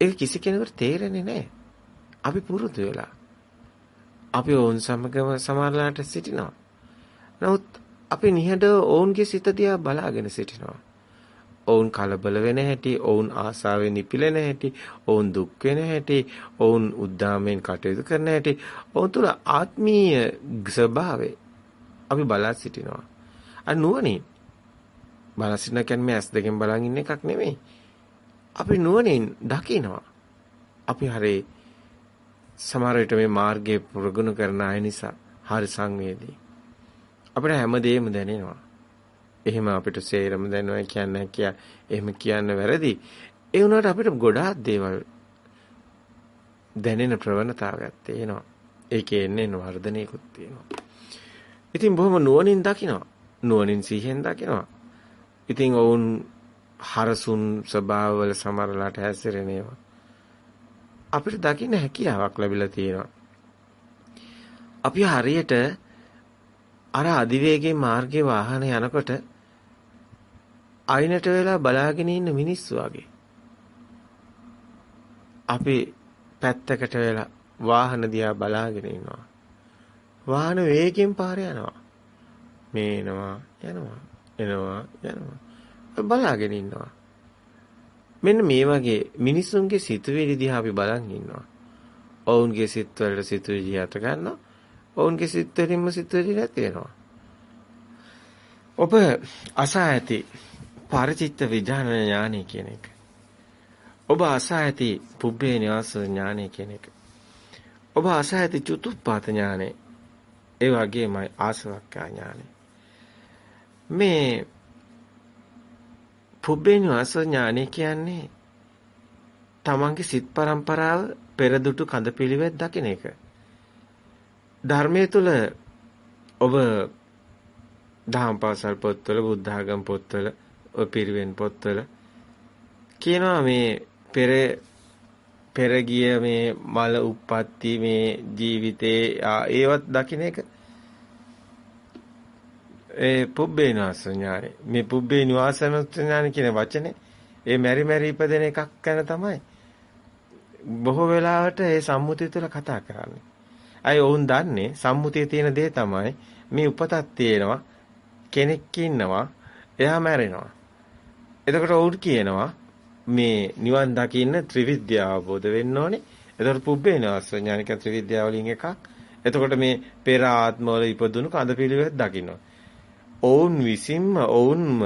ඒක කිසි කෙනෙකුට තේරෙන්නේ නැහැ. අපි පුරුදු වෙලා. අපි ඕන් සමගම සමහරලාට සිටිනවා. නමුත් අපි නිහඬව ඔවුන්ගේ සිත දිහා බලාගෙන සිටිනවා. ඔවුන් කලබල වෙන හැටි, ඔවුන් ආසාවෙන් නිපිලෙන හැටි, ඔවුන් දුක් වෙන හැටි, ඔවුන් උද්දාමයෙන් කටයුතු කරන හැටි, ඔවුන් තුල ආත්මීය ස්වභාවය අපි බලා සිටිනවා. අර නුවණින් බලා සිටින කියන්නේ ඇස් දෙකෙන් බලන් ඉන්න එකක් නෙමෙයි. අපි නුවණින් දකිනවා. අපි හරේ සමහර විට මේ මාර්ගයේ ප්‍රගුණ කරන අය නිසා හරි සංවේදී. අපිට හැමදේම දැනෙනවා. එහෙම අපිට සේරම දැනෙනවා කියන්නේ කිය එහෙම කියන්න වැරදි. ඒ වුණාට අපිට ගොඩාක් දේවල් දැනෙන ප්‍රවණතාවයක් තියෙනවා. ඒකේ එන්නේ වර්ධනයකුත් තියෙනවා. ඉතින් බොහොම නුවණින් දකිනවා. නුවණින් සිහියෙන් දකිනවා. ඉතින් ඔවුන් හරසුන් ස්වභාවවල සමරලාට හැසිරෙන ඒවා අපිට දකින්න හැකියාවක් ලැබිලා තියෙනවා. අපි හරියට අර අධිවේගයෙන් මාර්ගයේ වාහන යනකොට අයිනට වෙලා බලාගෙන ඉන්න මිනිස්සු වගේ. අපි පැත්තකට වෙලා වාහන දිහා බලාගෙන ඉන්නවා. වාහන වේගෙන් පාර යනවා. මේ එනවා යනවා එනවා යනවා. බලාගෙන ඉන්නවා. මෙන්න මේ වගේ මිනිසුන්ගේ සිතුවිලි දිහා අපි බලන් ඉන්නවා. ඔවුන්ගේ සිත්වලට සිතුවිලි හත ගන්නවා. ඔවුන්ගේ සිත්වලින්ම සිතුවිලි නැති වෙනවා. ඔබ අසා ඇති පරිචිත්ත විඥාන ඥානය කියන එක. ඔබ අසා ඇති පුබ්බේ නිවාස ඥානය කියන එක. ඔබ අසා ඇති චතුප්පාත ඥානය. ඒ වගේමයි ආසවක්ඛා ඥානය. මේ පුබ්බේ නිවාස ඥානය කියන්නේ තමන්ගේ සිත් પરම්පරාව පෙරදුටු කඳපිලිවෙත් දකින එක. ධර්මයේ තුල ඔබ දහම් පාසල් පොත්වල බුද්ධ ආගම් පොත්වල ඔය පිරිවෙන් පොත්වල කියනවා මේ පෙර පෙර ගිය මේ මල උප්පත්ති මේ ජීවිතේ ඒවත් දකින්න එක ඒ පුබ්බේ නිවාස ඥානෙ. මේ පුබ්බේ නිවාස ඥානෙ කියන වචනේ ඒ මෙරි මෙරි ඉපදෙන එකක් ගැන තමයි බොහෝ වෙලාවට ඒ සම්මුතිය තුළ කතා කරන්නේ. අය ඔවුන් දන්නේ සම්මුතියේ තියෙන දේ තමයි මේ උපතක් තියෙනවා කෙනෙක් ඉන්නවා එයා මැරෙනවා. එතකොට ඔවුන් කියනවා මේ නිවන් දකින්න ත්‍රිවිද්‍යාව අවබෝධ වෙන්න ඕනේ. එතකොට පුබ්බේ නිවාස ඥානික ත්‍රිවිද්‍යාව වලින් එකක්. එතකොට මේ පෙර ආත්මවල ඉපදුණු කඳ පිළිවෙත් දකින්නවා. ඔවුන් විසින්ම ඔවුන්ම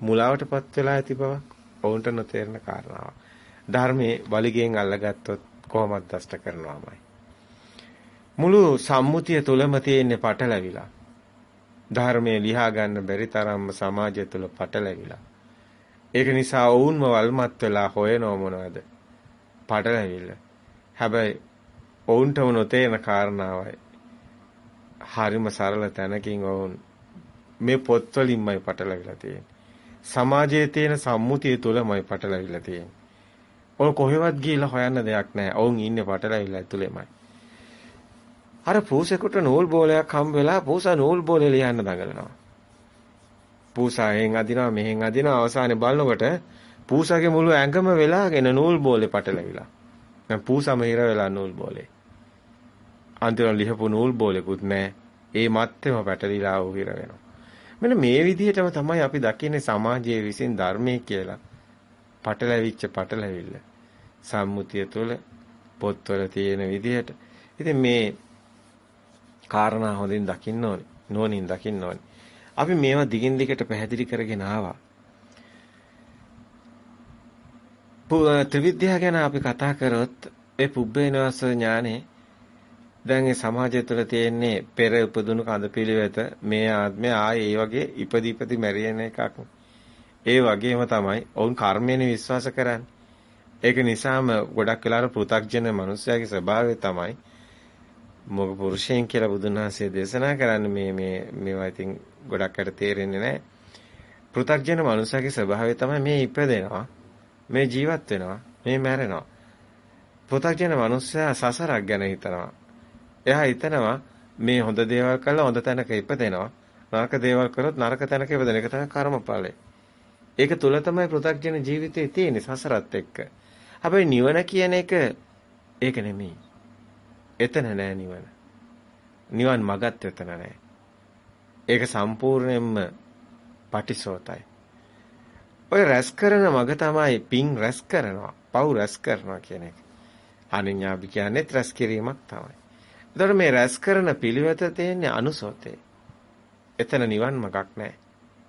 මුලාවටපත් වෙලා ඇති බවක් ඔවුන්ට නොතේරෙන කාරණාවක්. ධර්මයේ වලිගෙන් අල්ලගත්තොත් කොහොමද දෂ්ට කරනවාමයි. මුළු සම්මුතිය තුලම තියෙන පටලැවිලා. ධර්මයේ ලියා ගන්න බැරි තරම්ම සමාජය තුල පටලැවිලා. ඒක නිසා ඔවුන්ම වල්මත් වෙලා හොයනව මොනවද? පටලැවිල්ල. හැබැයි ඔවුන්ටම නොතේරෙන කාරණාවයි. හරිම සරල තැනකින් ඔවුන් මේ පොත්වලින්මයි පටලවිලා තියෙන්නේ. සමාජයේ තියෙන සම්මුතිය තුළමයි පටලවිලා තියෙන්නේ. ඔය කොහෙවත් ගිහිල්ලා හොයන්න දෙයක් නැහැ. ඔවුන් ඉන්නේ පටලවිලා ඇතුළෙමයි. අර පූසෙකුට නූල් බෝලයක් හම්බ වෙලා පූසා නූල් බෝලේ ලියන්න දඟලනවා. පූසා එහෙන් අදිනවා මෙහෙන් අදිනවා අවසානයේ බලනකොට පූසාගේ මුළු ඇඟම වෙලාගෙන නූල් බෝලේ පටලවිලා. දැන් පූසාම හිර වෙලා නූල් බෝලේ. අන්තිමට ලිහපු නූල් බෝලෙකුත් නැහැ. ඒ මත්තෙම පැටලිලා උ හිර වෙනවා. මෙන්න මේ විදිහටම තමයි අපි දකින්නේ සමාජයේ විසින් ධර්මයේ කියලා. පටලැවිච්ච පටලැවිල්ල. සම්මුතිය තුළ පොත්වල තියෙන විදිහට. ඉතින් මේ කාරණා හොඳින් දකින්න ඕනේ. නුවණින් දකින්න ඕනේ. අපි මේවා දිගින් දිගට පැහැදිලි කරගෙන ආවා. ත්‍රිවිද්‍යාව ගැන අපි කතා කරොත් ඒ පුබ්බේනවස ඥානේ දැන් ඒ සමාජය තුළ තියෙන්නේ පෙර උපදුණු කඳපිලිවෙත මේ ආත්මය ආයේ ඒ වගේ ඉපදි ඉපදි මැරෙන එකක්. ඒ වගේම තමයි ඔවුන් කර්මයෙන් විශ්වාස කරන්නේ. ඒක නිසාම ගොඩක් වෙලාවට පෘථග්ජන මනුස්සයාගේ ස්වභාවය තමයි මොග පුරුෂයන් කියලා බුදුන් වහන්සේ දේශනා කරන්නේ මේ මේ මේවා ඉතින් ගොඩක් අයට තේරෙන්නේ නැහැ. පෘථග්ජන මනුස්සයාගේ ස්වභාවය තමයි මේ ඉපදෙනවා, මේ ජීවත් වෙනවා, මේ මැරෙනවා. පෘථග්ජන මනුස්සයා සසරක් ගැන හිතනවා. එයා හිතනවා මේ හොඳ දේවල් කළා හොඳ තැනක ඉපදෙනවා. නරක දේවල් කරොත් නරක තැනක ඉපදෙන එක තමයි කර්මඵලය. ඒක තුල තමයි පෘථග්ජන ජීවිතේ තියෙන්නේ සසරත් එක්ක. හැබැයි නිවන කියන එක ඒක නෙමෙයි. එතන නෑ නිවන. නිවන් මගත් එතන නෑ. ඒක සම්පූර්ණයෙන්ම පටිසෝතයි. ඔය රැස් කරන මග තමයි පිං රැස් කරනවා. පව් රැස් කරනවා කියන එක. අනිඤ්ඤාපි කියන්නේ රැස් කිරීමක් තමයි. එතකොට මේ රැස් කරන පිළිවෙත තියෙන්නේ අනුසෝතේ. එතන නිවන් මගක් නැහැ.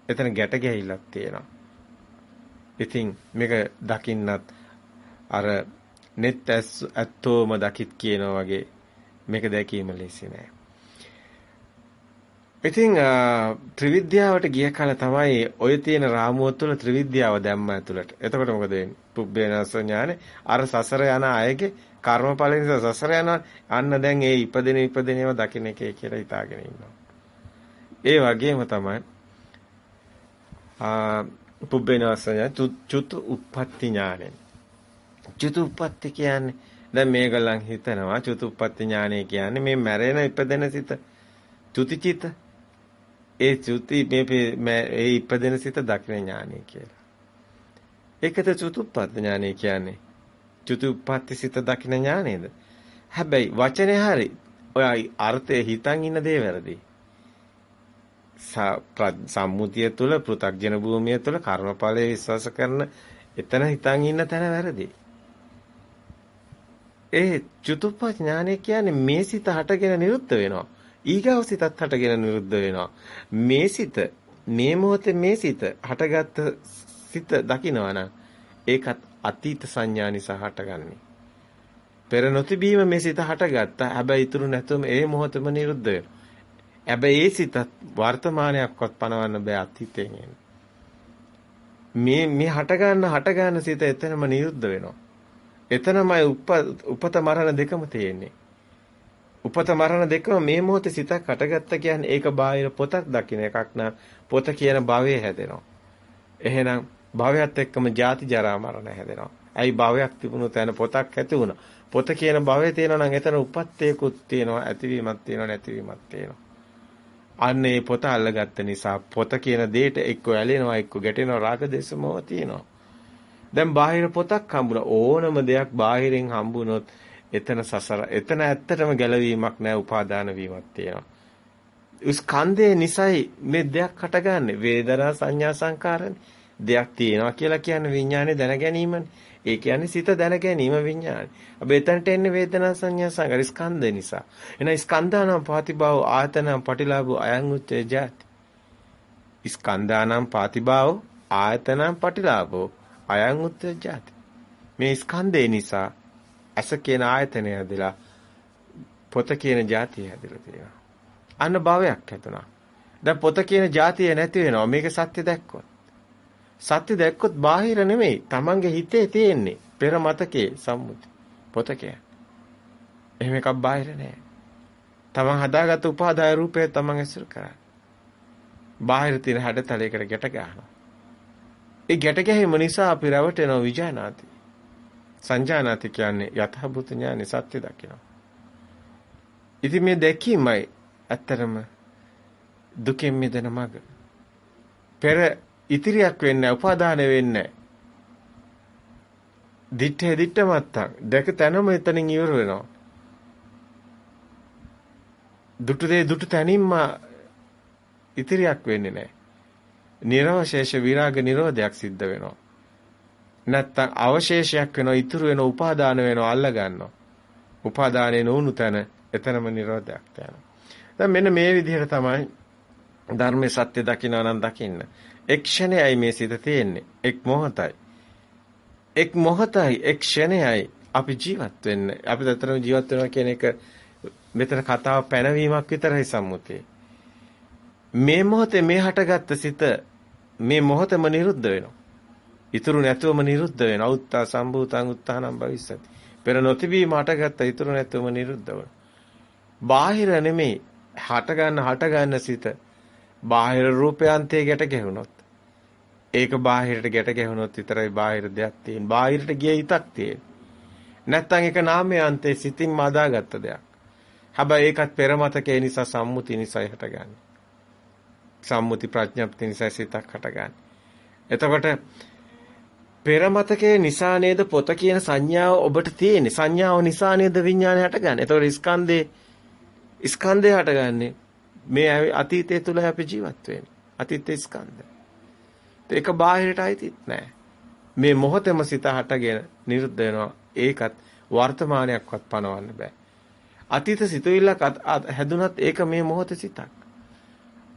එතන ගැට ගැහිල්ලක් තියෙනවා. ඉතින් මේක දකින්නත් අර net ඇත්තෝම දකිත් කියනවා වගේ මේක දැකීම ලේසි නෑ. ඉතින් ත්‍රිවිද්‍යාවට ගිය කල තමයි ඔය තියෙන රාමුව තුළ ත්‍රිවිද්‍යාව දැම්ම ඇතුළට. එතකොට මොකද වෙන්නේ? පුබ්බේනස ඥානේ අර සසර යන අයගේ කර්මඵල නිසා සසර යනවා. අන්න දැන් ඒ ඉපදෙන ඉපදෙනේව දකින්න එකේ කියලා හිතාගෙන ඉන්නවා. ඒ වගේම තමයි ආ පුබ්බේනස ඥාන චුතු උප්පත්ති ඥානෙ. චුතු උප්පත්ති කියන්නේ දැන් මේගොල්ලන් හිතනවා චුතු උප්පත්ති ඥානෙ කියන්නේ මේ මැරෙන ඉපදෙන සිත චුතිචිත ඒ චුති මේ ඒ ඉපදෙන සිත දකින ඥානෙ කියලා. ඒකද චුතුප්පත් ඥානෙ කියන්නේ. චුතුප්පත්ති සිත දකින ඥානේද? හැබැයි වචනේ හරි ඔය අර්ථය හිතන් ඉන්න දේ වැරදි. සම්මුතිය තුළ පෘථග්ජන භූමිය තුළ කර්මඵලයේ විශ්වාස කරන එතන හිතන් ඉන්න තැන වැරදි. ඒ චුතුප්ප ඥානය කියන්නේ මේ සිත හටගෙන නිරුද්ධ වෙනවා. ඊගාව සිතත් හටගෙන නිරුද්ධ වෙනවා. මේ සිත මේ මොහොතේ මේ සිත හටගත්ත සිත දකිනවා නම් ඒකත් අතීත සංඥා නිසා හටගන්නේ. පෙර නොතිබීම මේ සිත හටගත්තා. හැබැයි ඉතුරු නැතුවම ඒ මොහොතම නිරුද්ධ වෙනවා. හැබැයි ඒ සිතත් වර්තමානයක්වත් පනවන්න බෑ අතීතයෙන් මේ මේ හට ගන්න හට ගන්න සිත එතනම නිරුද්ධ වෙනවා. එතනමයි උපත මරණ දෙකම තියෙන්නේ. උපත මරණ දෙකම මේ මොහොතේ සිතක් හටගත්ත කියන්නේ ඒක බාහිර පොතක් දකින්න එකක් නා පොත කියන භවයේ හැදෙනවා. එහෙනම් භවයත් එක්කම ජාති ජරා මරණ හැදෙනවා. ඇයි භවයක් තිබුණු තැන පොතක් ඇති වුණා. පොත කියන භවයේ තියෙනවා නම් එතන උපත්තේකුත් තියෙනවා, ඇතිවීමක් තියෙනවා, නැතිවීමක් තියෙනවා. අන්න ඒ පොත අල්ලගත්ත නිසා පොත කියන දෙයට එක්ක ඇලෙනවා, එක්ක ගැටෙනවා, රාග දේශ මොහ තියෙනවා. දැන් බාහිර පොතක් හම්බුණා. ඕනම දෙයක් බාහිරින් හම්බුනොත් එතන සසර එතන ඇත්තටම ගැලවීමක් නැහැ උපාදාන වීමක් තියෙනවා. ස්කන්ධය නිසයි මේ දෙයක් හටගන්නේ වේදනා සංඥා සංකාරනේ දෙයක් තියෙනවා කියලා කියන්නේ විඥානේ දැන ගැනීමනේ. ඒ කියන්නේ සිත දැන ගැනීම විඥානේ. අබ එතනට එන්නේ වේදනා සංඥා සංකාර ස්කන්ධ නිසා. එන ස්කන්ධානම් පාතිභාව ආයතනම් පටිලාභෝ අයං උච්චේ ජාති. ස්කන්ධානම් පාතිභාව ආයතනම් පටිලාභෝ අයං උච්චේ ජාති. මේ ස්කන්ධේ නිසා ඇස කියන ආයතනය හැදිලා පොත කියන જાතිය හැදිලා තියෙනවා. අන්න භවයක් හැදුනා. දැන් පොත කියන જાතිය නැති වෙනවා. මේක සත්‍ය දැක්කොත්. සත්‍ය දැක්කොත් බාහිර නෙමෙයි. Tamange හිතේ තියෙන්නේ. පෙර මතකයේ සම්මුති. පොත කියන්නේ. එහෙම එකක් බාහිර නෑ. Taman හදාගත්ත උපාදාය රූපය Taman ඇසුරු කරා. බාහිර තියෙන හැඩතලයකට ගැට ගන්නවා. ඒ ගැට ගැහිම නිසා අපි රැවටෙනවා විජානාති. සංජානාති කියන්නේ යථාභූත ඥානෙ සත්‍ය දකිනවා. ඉතින් මේ දැකීමයි ඇත්තරම දුකෙන් මිදෙන මඟ. පෙර ඉතිරියක් වෙන්නේ උපාදාන වෙන්නේ දිත්තේ දිත්ත මත්තක් දැක තැනම එතනින් ඉවර වෙනවා. දුටු දේ දුටු තැනින්ම ඉතිරියක් වෙන්නේ නැහැ. නිර්වශේෂ විරාග නිරෝධයක් සිද්ධ වෙනවා. නැත්තම් අවශේෂයක් වෙනවා ඉතුරු වෙන උපාදාන වෙනවා අල්ල ගන්නවා. උපාදානේ නොවුණු තැන එතනම නිරෝධයක් යනවා. දැන් මෙන්න මේ විදිහට තමයි ධර්මයේ සත්‍ය දකින්න නම් දකින්න. එක් ක්ෂණයයි මේ සිත තියෙන්නේ. එක් මොහොතයි. එක් මොහොතයි එක් ක්ෂණයයි අපි ජීවත් වෙන්නේ. අපි දතරම ජීවත් වෙනවා කියන එක මෙතන කතාව පැනවීමක් විතරයි සම්මුතියේ. මේ මොහොතේ මේ හටගත්ත සිත මේ මොහොතම නිරුද්ධ වෙනවා. ඉතුරු නැතුවම නිරුද්ධ වෙනවා. උත්තා සම්භූතං උත්තානම් භවිස්සති. පෙර නොතිබීම හටගත්ත ඉතුරු නැතුවම නිරුද්ධ වෙනවා. බාහිර නෙමෙයි හට ගන්න හට ගන්න සිත බාහිර රූපයන්තේ ගැට ගැහුනොත් ඒක බාහිරට ගැට ගැහුනොත් විතරයි බාහිර දෙයක් තියෙන්නේ. බාහිරට ගිය හිතක් තියෙන්නේ. නැත්තම් ඒක නාමයන්තේ සිතින් මදාගත්ත දෙයක්. හැබැයි ඒකත් පෙරමතකේ නිසා සම්මුති නිසායි හටගන්නේ. සම්මුති ප්‍රඥප්ති නිසා සිතක් හටගන්නේ. එතකොට පෙර මතකයේ නිසා නේද පොත කියන සංඥාව ඔබට තියෙන්නේ. සංඥාව නිසා නේද විඥානය හටගන්නේ. ඒතකොට ස්කන්ධේ ස්කන්ධය හටගන්නේ මේ අතීතය තුල අපි ජීවත් වෙන්නේ. අතීත ස්කන්ධ. ඒක බාහිරට අයිතිත් නෑ. මේ මොහොතේම සිත හටගෙන නිරුද්ධ වෙනවා. ඒකත් වර්තමානයක්වත් පනවන්න බෑ. අතීත සිතුවිල්ලක් හැදුනත් ඒක මේ මොහොතේ සිතක්.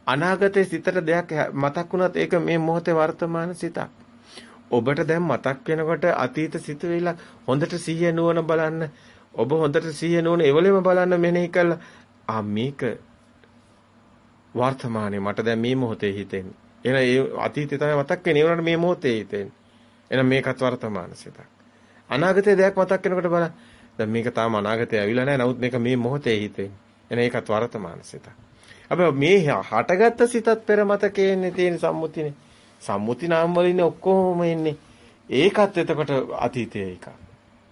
අනාගතේ සිතට දෙයක් මතක් වුණත් ඒක මේ මොහොතේ වර්තමාන සිතක්. ඔබට දැන් මතක් වෙනකොට අතීත සිතුවිල්ලක් හොඳට සිහිය නුවණ බලන්න. ඔබ හොඳට සිහිය නුවණ එවලෙම බලන්න මෙනෙහි කළා. ආ මේක වර්තමානයේ මට දැන් මේ මොහොතේ හිතෙන්නේ. එහෙනම් ඒ අතීතේ තමයි මතක් වෙන්නේ. ඒ මේ මොහොතේ හිතෙන්නේ. එහෙනම් මේකත් වර්තමාන සිතක්. අනාගතයේ දෙයක් මතක් වෙනකොට බලන්න. දැන් මේක තාම අනාගතේ ඇවිල්ලා නැහැ. නමුත් මේක මේ මොහොතේ හිතෙන්නේ. එහෙනම් ඒකත් වර්තමාන සිතක්. අපි මේ හටගත්ත සිතත් පෙර මතකයේ තියෙන සම්මුතිනේ. සම්මුති නාම වලින් ඔක්කොම එන්නේ. ඒකත් එතකොට අතීතයේ එක.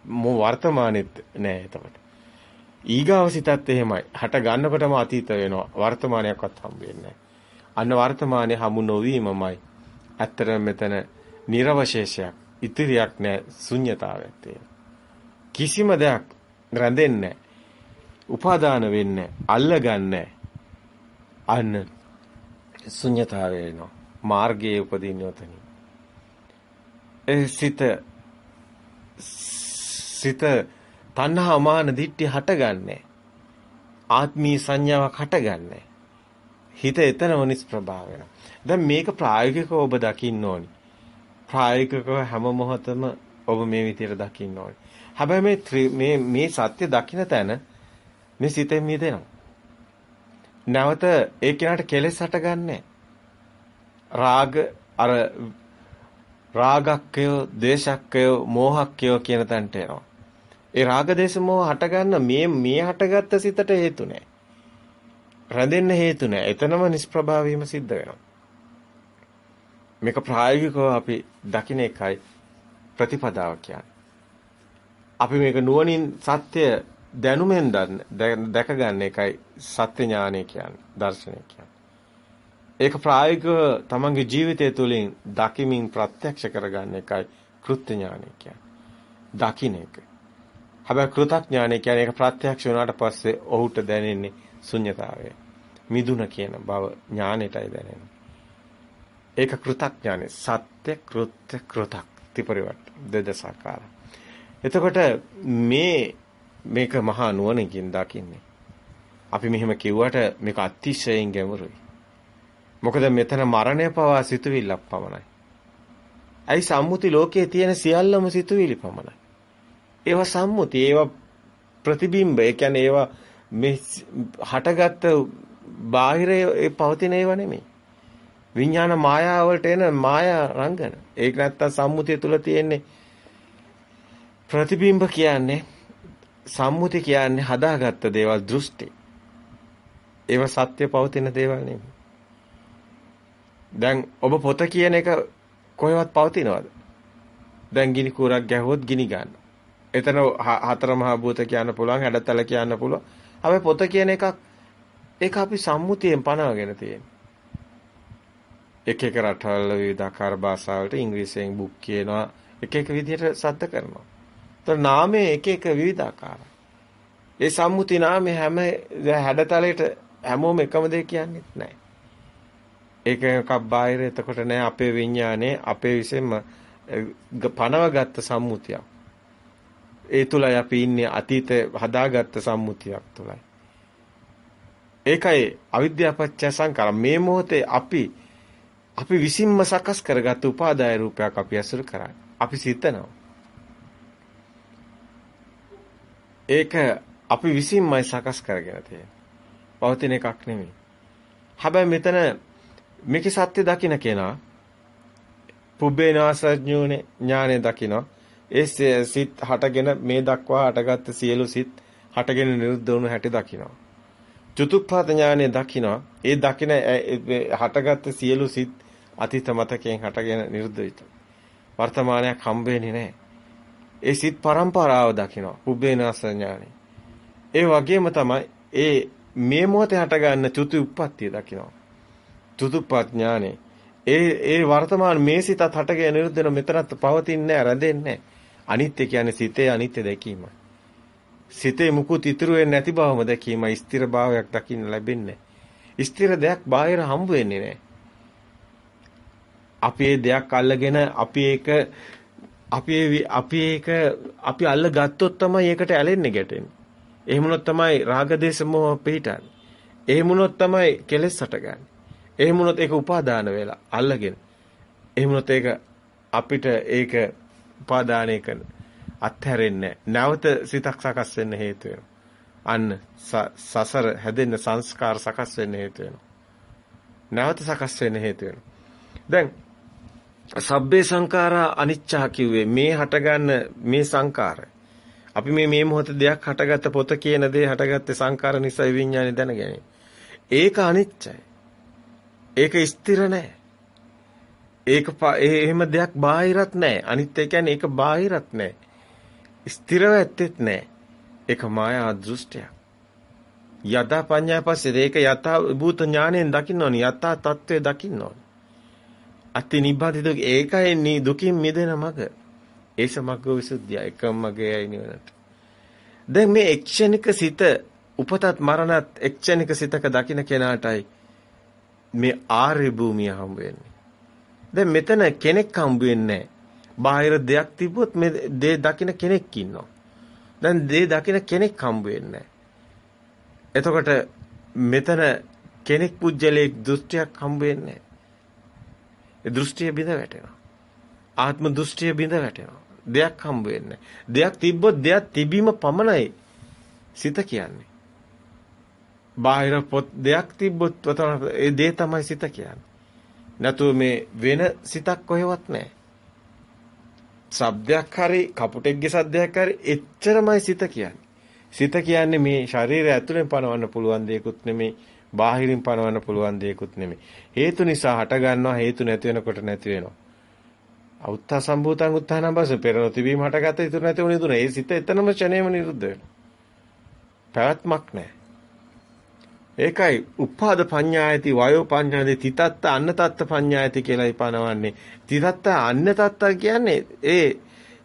මො වර්තමානෙත් නෑ එතකොට. ඊගාව සිතත් එහෙමයි. හට ගන්නකොටම අතීත වෙනවා. වර්තමානයක්වත් හම්බ වෙන්නේ අන්න වර්තමානයේ හමු නොවීමමයි. ඇත්තටම මෙතන නිර්වශේෂයක්, ඉතිරියක් නෑ, ශුන්්‍යතාවයක් තියෙනවා. කිසිම දෙයක් රැඳෙන්නේ උපාදාන වෙන්නේ අල්ලගන්නේ අන්න ශුන්්‍යතාවය වෙනවා. මාර්ගයේ උපදින්න උතනින්. ඒ සිත සිත තණ්හා මාන දිට්ඨි හටගන්නේ. ආත්මී සංඥාවක් හටගන්නේ. හිත එතනම නිස්ප්‍රභා වෙනවා. දැන් මේක ප්‍රායෝගිකව ඔබ දකින්න ඕනි. ප්‍රායෝගිකව හැම මොහොතම ඔබ මේ විදිහට දකින්න ඕනි. හැබැයි මේ මේ මේ සත්‍ය දකින්න තැන මේ සිතෙන් මිදෙනවා. නැවත ඒ කෙනාට කෙලෙස් හටගන්නේ රාග අර රාගක්කය, දේශක්කය, මෝහක්කය කියන තැනට එනවා. ඒ රාග දේශ මොහ හටගන්න මේ මේ හටගත්ත සිතට හේතු නැහැ. රැඳෙන්න හේතු නැහැ. එතනම නිෂ්ප්‍රභා වීම සිද්ධ වෙනවා. මේක ප්‍රායෝගිකව අපි දකින්න එකයි ප්‍රතිපදාව කියන්නේ. අපි මේක නුවණින් සත්‍ය දැනුමෙන් දැක ගන්න එකයි සත්‍ය ඥානය කියන්නේ, දර්ශනය කියන්නේ. ඒක ප්‍රායෝගිකව තමන්ගේ ජීවිතය තුළින් දකිමින් ප්‍රත්‍යක්ෂ කරගන්න එකයි කෘත්‍ය ඥානය කියන්නේ. දකින්න එක. හැබැයි කෘතඥානය කියන්නේ ඒක ප්‍රත්‍යක්ෂ වුණාට පස්සේ ඔහුට දැනෙන්නේ ශුන්්‍යතාවය. මිදුන කියන බව ඥානෙටයි දැනෙන්නේ. ඒක කෘතඥානෙ සත්‍ය කෘත්‍ය කෘතක් ත්‍රිපරිවර්ත දෙදසාකාර. එතකොට මේ මේක මහා නුවණකින් දකින්නේ. අපි මෙහෙම කිව්වට මේක අතිශයින් ගැඹුරුයි. මොකද මෙතන මරණය පවා සිතුවිල්ලක් පමණයි. ඇයි සම්මුති ලෝකයේ තියෙන සියල්ලම සිතුවිලි පමණයි. ඒවා සම්මුති ඒවා ප්‍රතිබිම්බ ඒ කියන්නේ ඒවා මේ හටගත්ත බාහිරේ පවතින ඒවා නෙමෙයි. විඥාන මායාව වලට එන මායා රංගන. ඒක නැත්තම් සම්මුතිය තුල තියෙන්නේ ප්‍රතිබිම්බ කියන්නේ සම්මුති කියන්නේ හදාගත්ත දේවල් දෘෂ්ටි. ඒව සත්‍ය පවතින දේවල් නෙමෙයි. දැන් ඔබ පොත කියන එක කොහෙවත් පවතිනවද? දැන් ගිනි කූරක් ගැහුවොත් ගිනි ගන්න එතන හතර මහා භූත කියන්න පුළුවන්, හැඩතල කියන්න පුළුවන්. හැබැයි පොත කියන එකක් ඒක අපි සම්මුතියෙන් පනවගෙන තියෙන්නේ. එක එක රටවල විවිධාකාර භාෂාවලට ඉංග්‍රීසියෙන් බුක් කියනවා එක එක විදිහට සද්ද කරනවා. ඒතර නාමයේ එක එක විවිධාකාරයි. ඒ සම්මුති නාමයේ හැම හැඩතලයට හැමෝම එකම දේ කියන්නේත් නැහැ. ඒක එකක් බාහිර එතකොට නෑ අපේ විඥානේ අපේ විසෙම පනවගත්ත සම්මුතියක්. ඒ තුලයි අපි ඉන්නේ අතීත හදාගත්ත සම්මුතියක් තුලයි. ඒකයි අවිද්‍යාපච්චය සංකාර මේ මොහොතේ අපි අපි විසින්ම සකස් කරගත් උපාදාය රූපයක් අපි ඇසුරු කරන්නේ. අපි සිතනවා. ඒක අපි විසින්මයි සකස් කරගෙන තියෙන්නේ. පවතින එකක් නෙමෙයි. හැබැයි මෙතන මේකේ සත්‍ය දකින්න කෙනා පුබ්බේනාසඥෝනේ ඥානෙ දකිනවා. ඒ සිත් හටගෙන මේ දක්වා හටගත්ත සියලු සිත් හටගෙන නිරුද්ධ වුණු හැටි දකිනවා. චතුප්පත ඥානෙ දකිනවා. ඒ දකින හටගත්ත සියලු සිත් අතීත මතකයෙන් හටගෙන නිරුද්ධ වෙයි. වර්තමානයක් හම්බ වෙන්නේ නැහැ. ඒ සිත් පරම්පරාව දකිනවා. පුබ්බේනාස ඥානෙ. ඒ වගේම තමයි ඒ මේ මොහොතේ හටගන්න චුතු උප්පත්තිය දකිනවා. චුතුප්පත් ඥානෙ. ඒ ඒ වර්තමාන මේ සිතත් හටගෙන නිරුද්ධ වෙන මෙතනත් පවතින්නේ රැඳෙන්නේ අනිත්‍ය කියන්නේ සිතේ අනිත්‍ය දැකීමයි. සිතේ මුකුත් ඉතුරු වෙන්නේ නැති බවම දැකීමයි ස්ථිර භාවයක් දකින්න ලැබෙන්නේ. ස්ථිර දෙයක් බාහිර හම්බ වෙන්නේ නැහැ. අපි ඒ දෙයක් අල්ලගෙන අපි ඒක අපි අපි ඒක අපි අල්ල ගත්තොත් තමයි ඒකට ඇලෙන්නේ ගැටෙන්නේ. එහෙම වුණොත් තමයි රාග දේශ මොහ පිටන්නේ. එහෙම වුණොත් තමයි කෙලෙස් හටගන්නේ. එහෙම වුණොත් ඒක උපාදාන වෙලා අල්ලගෙන. එහෙම වුණොත් ඒක අපිට ඒක උපාදානය කරන අත්හැරෙන්නේ නැවත සිතක් සකස් වෙන්න හේතු අන්න සසර හැදෙන්න සංස්කාර සකස් වෙන්න හේතු වෙනවා. නැවත සකස් වෙන්න හේතු වෙනවා. දැන් සබ්බේ සංඛාරා අනිච්චා කිව්වේ මේ හටගන්න මේ සංඛාරය. අපි මේ මේ මොහොතේ දෙයක් හටගත්ත පොත කියන දේ හටගත්තේ සංඛාර නිසා විඥානේ දැනගැනීම. ඒක අනිච්චයි. ඒක ස්ථිර නැහැ. ඒක එහෙම දෙයක් බාහිරත් නැහැ. අනිත් ඒ කියන්නේ ඒක බාහිරත් නැහැ. ස්ථිරව ඇත්තෙත් නැහැ. ඒක මායා දෘෂ්ටියක්. යදා පඤ්ඤා පස්සේ ඒක යථා භූත ඥාණයෙන් දකින්න ඕනි. යථා තත්ත්වය දකින්න ඕනි. අති නිබ්බාති දුක ඒකයි දුකින් මිදෙන මඟ. ඒස මග්ග විසුද්ධිය එකම මගේයි නිවනට. දැන් මේ එක්ෂණික සිත උපතත් මරණත් එක්ෂණික සිතක දකින්න කෙනාටයි මේ ආර්ය භූමිය හම්බ වෙන්නේ. දැන් මෙතන කෙනෙක් හම්බ වෙන්නේ බාහිර දෙයක් තිබ්බොත් මේ දේ දකින්න කෙනෙක් ඉන්නවා. දැන් දේ දකින්න කෙනෙක් හම්බ වෙන්නේ එතකොට මෙතන කෙනෙක් පුජ්‍යලයක් දෘෂ්ටියක් හම්බ වෙන්නේ ඒ දෘෂ්ටිය බිඳ වැටෙනවා. ආත්ම දෘෂ්ටිය බිඳ වැටෙනවා. දෙයක් හම්බ වෙන්නේ දෙයක් තිබ්බොත් දෙයක් තිබීම පමණයි සිත කියන්නේ. බාහිර පොත් දෙයක් තිබ්බොත් ඒ දේ තමයි සිත කියන්නේ. නැතුව මේ වෙන සිතක් කොහෙවත් නැහැ. ශබ්දයක් හරි කපුටෙක්ගේ සද්දයක් හරි එච්චරමයි සිත කියන්නේ. සිත කියන්නේ මේ ශරීරය ඇතුලෙන් පනවන්න පුළුවන් දෙයක්ුත් නෙමෙයි බාහිරින් පනවන්න පුළුවන් දෙයක්ුත් නෙමෙයි. හේතු නිසා හට ගන්නවා හේතු නැති වෙනකොට නැති වෙනවා. අවුත්තා සම්භූතං උත්තානම් බස පෙර නොතිබීම හටගත ඉතුරු නැති වුණ ඉදුන. ඒ සිත එතනම ෂණේම නිරුද්ධ වෙනවා. පැවැත්මක් නැහැ. ඒකයි උපාද පඤ්ඤායති වයෝ පඤ්ඤායති තිතත්ත අන්නතත්ත පඤ්ඤායති කියලායි පනවන්නේ. තිතත්ත අන්නතත්ත කියන්නේ ඒ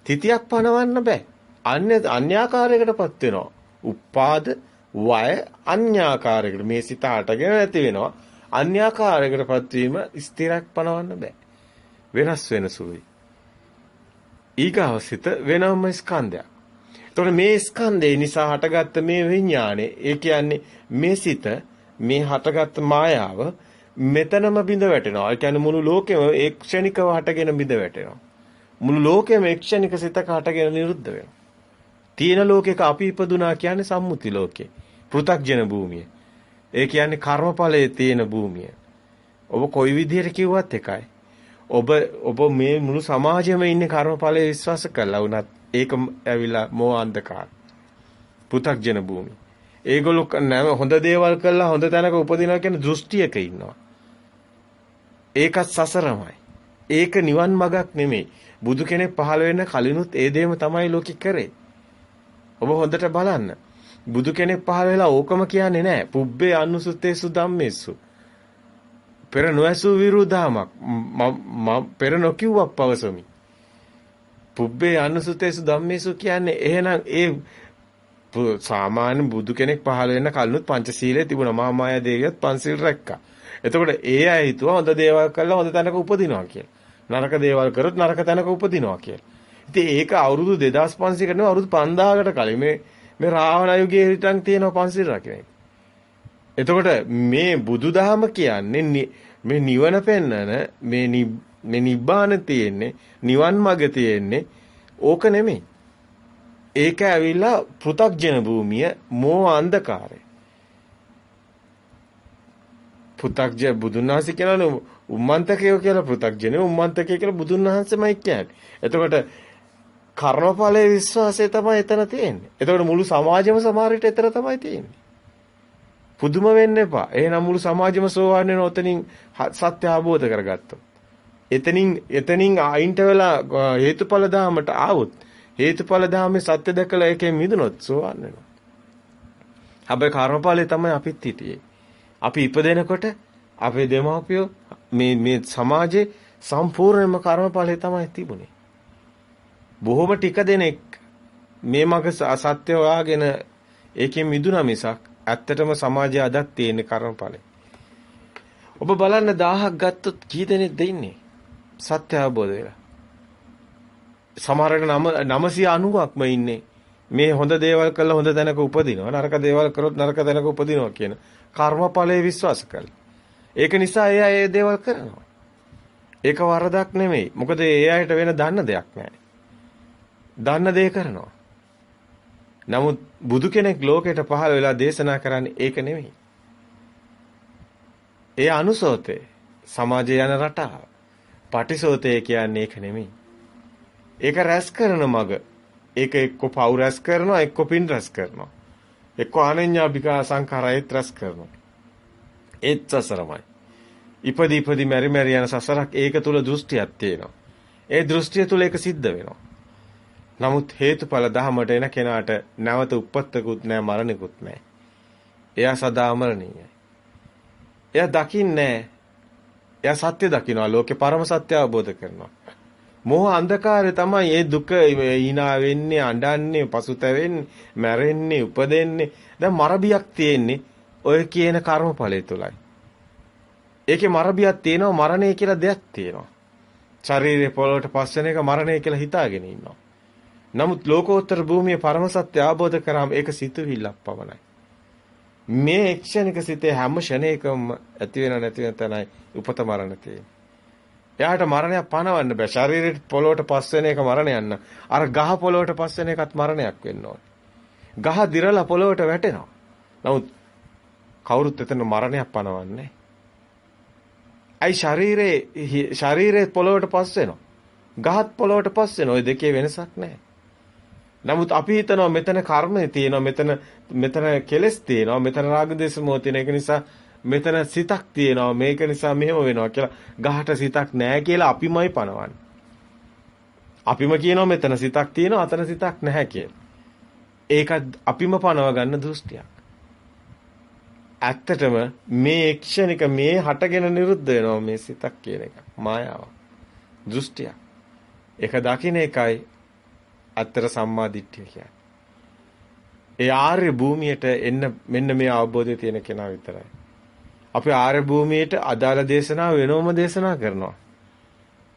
තිතියක් පනවන්න බෑ. අන්‍ය අන්‍යාකාරයකටපත් වෙනවා. උපාද වය අන්‍යාකාරයකට මේ සිත හටගෙන නැති වෙනවා. අන්‍යාකාරයකටපත් වීම ස්ථිරක් පනවන්න බෑ. වෙනස් වෙන සුළුයි. ඊගාව සිත වෙනම ස්කන්ධයක්. එතකොට මේ ස්කන්ධය නිසා හටගත්ත මේ විඥානේ ඒ කියන්නේ මේ සිත මේ හටගත්ත මායාව මෙතනම බිඳ වැටෙනවා. ඒ කියන්නේ මුළු ලෝකෙම ඒක්ෂණිකව හටගෙන බිඳ වැටෙනවා. මුළු ලෝකෙම ඒක්ෂණික සිතක හටගෙන නිරුද්ධ වෙනවා. තියෙන ලෝකෙක අපි ඉපදුනා කියන්නේ සම්මුති ලෝකේ. පෘ탁ජන භූමිය. ඒ කියන්නේ කර්මඵලයේ තියෙන භූමිය. ඔබ කොයි විදිහට කිව්වත් එකයි. ඔබ ඔබ මේ මුළු සමාජෙම ඉන්නේ කර්මඵලයේ විශ්වාස කළා වුණත් ඒක ඇවිල්ලා මෝහ අන්ධකාර. පෘ탁ජන භූමිය. ඒගොල්ලෝ නැව හොඳ දේවල් කළා හොඳ තැනක උපදිනවා කියන දෘෂ්ටියක ඉන්නවා. ඒකත් සසරමයි. ඒක නිවන් මගක් නෙමෙයි. බුදු කෙනෙක් පහළ වෙන්න කලිනුත් ඒ දේම තමයි ලෝකෙ කරේ. ඔබ හොඳට බලන්න. බුදු කෙනෙක් පහළ වෙලා ඕකම කියන්නේ නැහැ. පුබ්බේ අනුසුතේසු ධම්මේසු. පෙර නොඇසු විරුදාමක් මම පෙර නොකිව්වක් පවසමි. පුබ්බේ අනුසුතේසු ධම්මේසු කියන්නේ එහෙනම් ඒ සාමාන්‍ය බුදු කෙනෙක් පහළ වෙන්න කලිනුත් පංචශීලයේ තිබුණා. මහා මායා දේවියත් පංචශීල රැක්කා. එතකොට ඒ අය හිතුවා හොඳ දේවල් කළා හොඳ තැනක උපදිනවා කියලා. නරක දේවල් කරොත් නරක තැනක උපදිනවා කියලා. ඉතින් ඒක අවුරුදු 2500කට නෙවෙයි අවුරුදු 5000කට කලින් මේ මේ රාවණ යුගයේ හිටන් තියෙන පංචශීල රකින්න. එතකොට මේ බුදුදහම කියන්නේ මේ නිවන පෙන්නන මේ මේ නිබ්බාන තියෙන්නේ නිවන් මඟ තියෙන්නේ ඕක නෙමෙයි. ඒක ඇවිල්ලා පෘ탁ජන භූමිය මෝහ අන්ධකාරය. පෘ탁ජ බුදුන් වහන්සේ කියලානේ උම්මන්තකයෝ කියලා පෘ탁ජනේ උම්මන්තකය කියලා බුදුන් වහන්සේමයි කියන්නේ. එතකොට කර්මඵලයේ විශ්වාසය තමයි එතන තියෙන්නේ. එතකොට මුළු සමාජෙම සමහරට එතන තමයි තියෙන්නේ. පුදුම වෙන්න එපා. එහෙනම් මුළු සමාජෙම සෝවාන් වෙන ඔතනින් සත්‍ය අවබෝධ කරගත්තා. එතනින් එතනින් අයින්ට වෙලා හේතුඵල ධාමයට ආවොත් හේතුඵල ධාමයේ සත්‍ය දැකලා ඒකෙන් මිදුනොත් සෝවන් වෙනවා. හැබැයි කර්මඵලේ තමයි අපිත් හිටියේ. අපි ඉපදෙනකොට අපේ දෙමාපියෝ මේ මේ සමාජේ සම්පූර්ණයෙන්ම කර්මඵලයේ තමයි තිබුණේ. බොහොම ටික දෙනෙක් මේ මග සත්‍ය හොයාගෙන ඒකෙන් මිදුණා මිසක් ඇත්තටම සමාජය අදත් තියෙන කර්මඵලෙ. ඔබ බලන්න 1000ක් ගත්තොත් කී දෙනෙක්ද ඉන්නේ? සත්‍ය අවබෝධ වෙලා. සමහරකට 990ක්ම ඉන්නේ. මේ හොඳ දේවල් කළා හොඳ තැනක උපදිනවා. නරක දේවල් කරොත් නරක තැනක උපදිනවා කියන කර්මඵලයේ විශ්වාස කළා. ඒක නිසා එයා ඒ දේවල් කරනවා. ඒක වරදක් නෙමෙයි. මොකද ඒ අයට වෙන දන්න දෙයක් නැහැ. දන්න දේ කරනවා. නමුත් බුදු කෙනෙක් ලෝකයට පහළ වෙලා දේශනා කරන්නේ ඒක නෙමෙයි. ඒ අනුසෝතේ සමාජයේ යන රටාව. පටිසෝතේ කියන්නේ ඒක නෙමෙයි. ඒක රැස් කරන මග. ඒක එක්ක පව් රැස් කරනවා එක්ක පින් රැස් කරනවා. එක්ක ආනඤ්ඤාභිකා සංඛාරයත් රැස් කරනවා. ඒත් සසරමයි. ඉපදි ඉපදි මෙරි මෙරි යන සසරක් ඒක තුල දෘෂ්ටියක් තියෙනවා. ඒ දෘෂ්ටිය තුල ඒක සිද්ධ වෙනවා. නමුත් හේතුඵල ධහමට එන කෙනාට නැවත උප්පත්තකුත් නැහැ මරණිකුත් නැහැ. එයා සදා අමරණීයයි. එයා දකින්නේ එයා සත්‍ය දකිනවා ලෝකේ පරම සත්‍ය අවබෝධ කරනවා. මෝහ අන්ධකාරය තමයි මේ දුක hina වෙන්නේ අඬන්නේ පසුතැවෙන්නේ මැරෙන්නේ උපදෙන්නේ. දැන් මරබියක් තියෙන්නේ ඔය කියන කර්මඵලය තුලයි ඒකේ මරබියක් තියෙනවා මරණය කියලා දෙයක් තියෙනවා. ශරීරය පොළොවට පස් වෙන එක මරණය කියලා හිතාගෙන ඉන්නවා. නමුත් ලෝකෝත්තර භූමියේ පරම සත්‍ය අවබෝධ කරාම ඒක සිතුවිල්ලක් පමණයි. මේ ක්ෂණික සිතේ හැම ෂණයකම ඇති වෙන නැති වෙන තැනයි උපත මරණ තියෙන්නේ එයාට මරණයක් පනවන්න බෑ. ශරීරෙට පොළොවට පස් වෙන එක මරණයක් නෑ. අර ගහ පොළොවට පස් වෙන එකත් මරණයක් වෙන්න ඕනේ. ගහ දිරලා පොළොවට වැටෙනවා. නමුත් කවුරුත් එතන මරණයක් පනවන්නේ ඇයි ශරීරේ ශරීරේ පොළොවට පස් වෙනවා. ගහත් පොළොවට පස් වෙනවා. ওই දෙකේ වෙනසක් නැහැ. නමුත් අපි හිතනවා මෙතන කර්මය තියෙනවා මෙතන මෙතන කෙලස් තියෙනවා මෙතන රාග දේශ මොහ තියෙන එක නිසා මෙතන සිතක් තියෙනවා මේක නිසා මෙහෙම වෙනවා කියලා ගහට සිතක් නැහැ කියලා අපිමයි පනවන්නේ. අපිම කියනවා මෙතන සිතක් තියෙනවා අතන සිතක් නැහැ කියලා. ඒක අපිම පනව ගන්න දෘෂ්ටියක්. ඇත්තටම මේ ක්ෂණික මේ හටගෙන නිරුද්ධ වෙනවා මේ සිතක් කියන එක මායාවක්. දෘෂ්ටියක්. ඒක දකින්න එකයි අත්තර සම්මා දිට්ඨිය කියන්නේ. ඒ ආර්ය භූමියට එන්න මෙන්න මේ අවබෝධය තියෙන කෙනා විතරයි. අපි ආර්ය භූමියට අදාළ දේශනා වෙනවම දේශනා කරනවා.